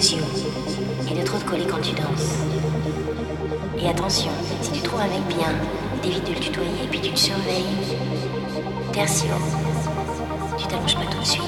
et de trop te coller quand tu danses. Et attention, si tu trouves un mec bien, t'évites de le tutoyer et puis tu te surveilles. Tertio, tu t'allonges pas tout de suite.